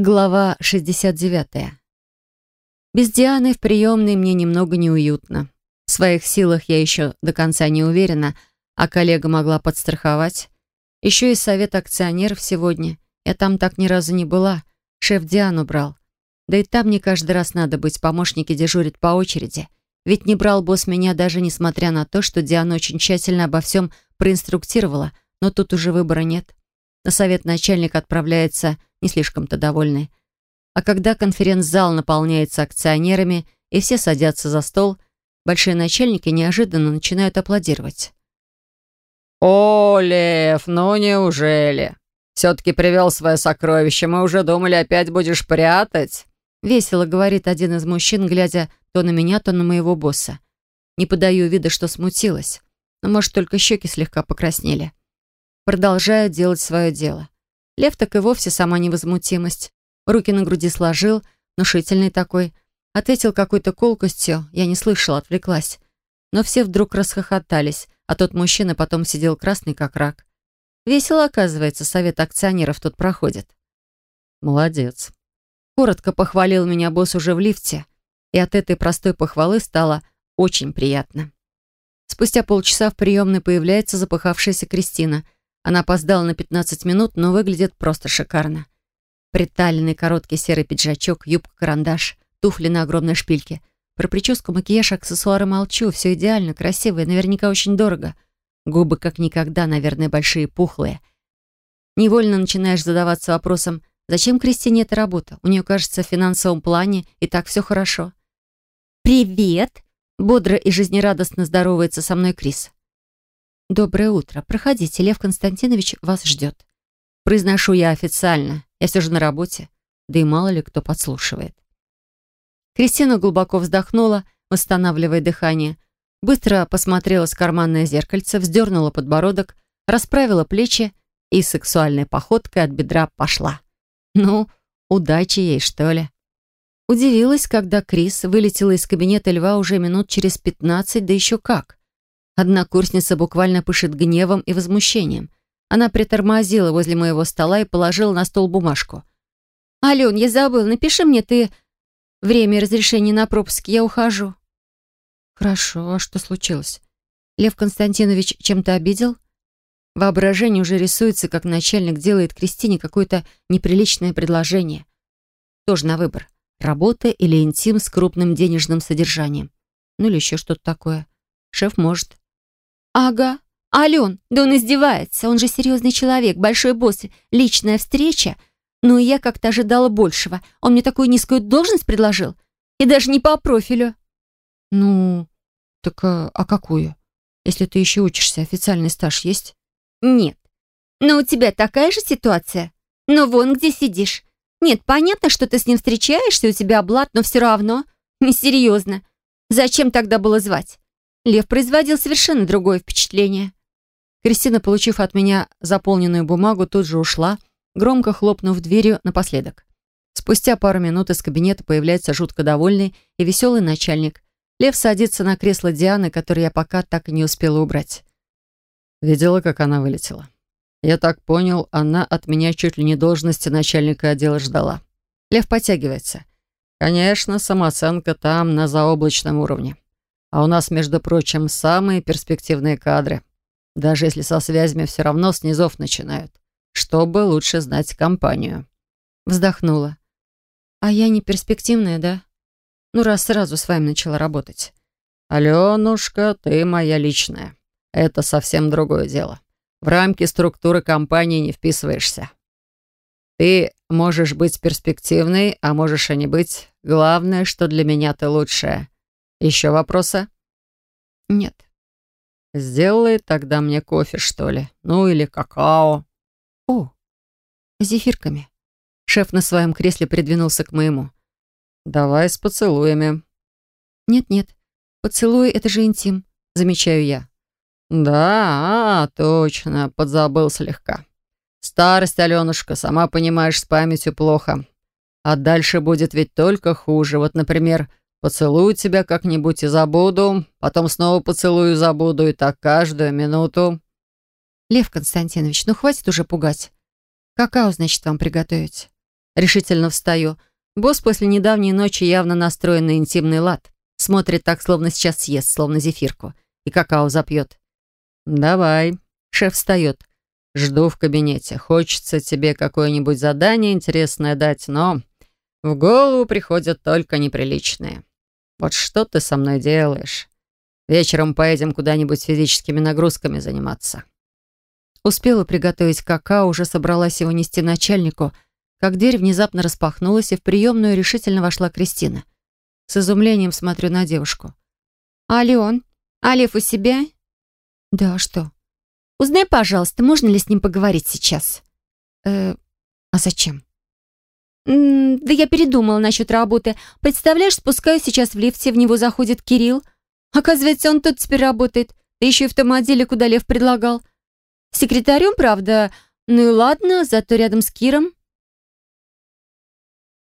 Глава 69. Без Дианы в приемной мне немного неуютно. В своих силах я еще до конца не уверена, а коллега могла подстраховать. Еще и совет акционеров сегодня. Я там так ни разу не была. Шеф Диану брал. Да и там не каждый раз надо быть, помощники дежурят по очереди. Ведь не брал босс меня даже несмотря на то, что Диана очень тщательно обо всем проинструктировала, но тут уже выбора нет. На совет начальник отправляется не слишком-то довольный. А когда конференц-зал наполняется акционерами и все садятся за стол, большие начальники неожиданно начинают аплодировать. «О, Лев, ну неужели? Все-таки привел свое сокровище. Мы уже думали, опять будешь прятать?» Весело говорит один из мужчин, глядя то на меня, то на моего босса. Не подаю вида, что смутилась. Но, может, только щеки слегка покраснели. Продолжаю делать свое дело. Лев так и вовсе сама невозмутимость. Руки на груди сложил, внушительный такой. Ответил какой-то колкостью, я не слышала, отвлеклась. Но все вдруг расхохотались, а тот мужчина потом сидел красный, как рак. Весело, оказывается, совет акционеров тут проходит. Молодец. Коротко похвалил меня босс уже в лифте, и от этой простой похвалы стало очень приятно. Спустя полчаса в приемной появляется запыхавшаяся Кристина — она опоздала на 15 минут, но выглядит просто шикарно. Приталенный короткий серый пиджачок, юбка-карандаш, туфли на огромной шпильке. Про прическу, макияж, аксессуары молчу. Все идеально, красиво и наверняка очень дорого. Губы как никогда, наверное, большие, пухлые. Невольно начинаешь задаваться вопросом, зачем Кристине эта работа? У нее, кажется, в финансовом плане и так все хорошо. «Привет!» Бодро и жизнерадостно здоровается со мной Крис. «Доброе утро. Проходите, Лев Константинович вас ждет». Произношу я официально. Я все же на работе. Да и мало ли кто подслушивает. Кристина глубоко вздохнула, восстанавливая дыхание. Быстро посмотрела с карманное зеркальце, вздернула подбородок, расправила плечи и сексуальной походкой от бедра пошла. Ну, удачи ей, что ли. Удивилась, когда Крис вылетела из кабинета льва уже минут через пятнадцать, да еще как. Однокурсница буквально пышет гневом и возмущением. Она притормозила возле моего стола и положила на стол бумажку. «Ален, я забыл, напиши мне ты время разрешения на пропуск, я ухожу». «Хорошо, а что случилось? Лев Константинович чем-то обидел?» Воображение уже рисуется, как начальник делает Кристине какое-то неприличное предложение. Тоже на выбор. Работа или интим с крупным денежным содержанием. Ну или еще что-то такое. Шеф может. «Ага. Ален, да он издевается. Он же серьезный человек, большой босс, личная встреча. Ну и я как-то ожидала большего. Он мне такую низкую должность предложил. И даже не по профилю». «Ну, так а, а какую? Если ты еще учишься, официальный стаж есть?» «Нет. Но у тебя такая же ситуация. Но вон где сидишь. Нет, понятно, что ты с ним встречаешься, у тебя блат, но все равно. Несерьезно. Зачем тогда было звать? Лев производил совершенно другое впечатление. Кристина, получив от меня заполненную бумагу, тут же ушла, громко хлопнув дверью напоследок. Спустя пару минут из кабинета появляется жутко довольный и веселый начальник. Лев садится на кресло Дианы, которое я пока так и не успела убрать. Видела, как она вылетела. Я так понял, она от меня чуть ли не должности начальника отдела ждала. Лев подтягивается. Конечно, самооценка там на заоблачном уровне. А у нас, между прочим, самые перспективные кадры. Даже если со связями все равно с низов начинают. Чтобы лучше знать компанию. Вздохнула. А я не перспективная, да? Ну, раз сразу с вами начала работать. Аленушка, ты моя личная. Это совсем другое дело. В рамки структуры компании не вписываешься. Ты можешь быть перспективной, а можешь и не быть. Главное, что для меня ты лучшая. Еще вопросы? Нет. Сделай тогда мне кофе, что ли. Ну или какао. О, с зефирками. Шеф на своем кресле придвинулся к моему. Давай с поцелуями. Нет-нет, поцелуй — это же интим, замечаю я. Да, а, точно, подзабыл слегка. Старость, Аленушка, сама понимаешь, с памятью плохо. А дальше будет ведь только хуже. Вот, например, Поцелую тебя как-нибудь и забуду, потом снова поцелую и забуду, и так каждую минуту». «Лев Константинович, ну хватит уже пугать. Какао, значит, вам приготовить?» Решительно встаю. Босс после недавней ночи явно настроен на интимный лад. Смотрит так, словно сейчас съест, словно зефирку. И какао запьет. «Давай». Шеф встает. «Жду в кабинете. Хочется тебе какое-нибудь задание интересное дать, но в голову приходят только неприличные. Вот что ты со мной делаешь? Вечером поедем куда-нибудь физическими нагрузками заниматься». Успела приготовить какао, уже собралась его нести начальнику, как дверь внезапно распахнулась, и в приемную решительно вошла Кристина. С изумлением смотрю на девушку. «А Леон? А Лев у себя?» «Да, что?» «Узнай, пожалуйста, можно ли с ним поговорить сейчас?» «Э, а зачем?» «Да я передумала насчет работы. Представляешь, спускаюсь сейчас в лифте, в него заходит Кирилл. Оказывается, он тут теперь работает. Да еще и в том отделе, куда Лев предлагал. Секретарем, правда. Ну и ладно, зато рядом с Киром.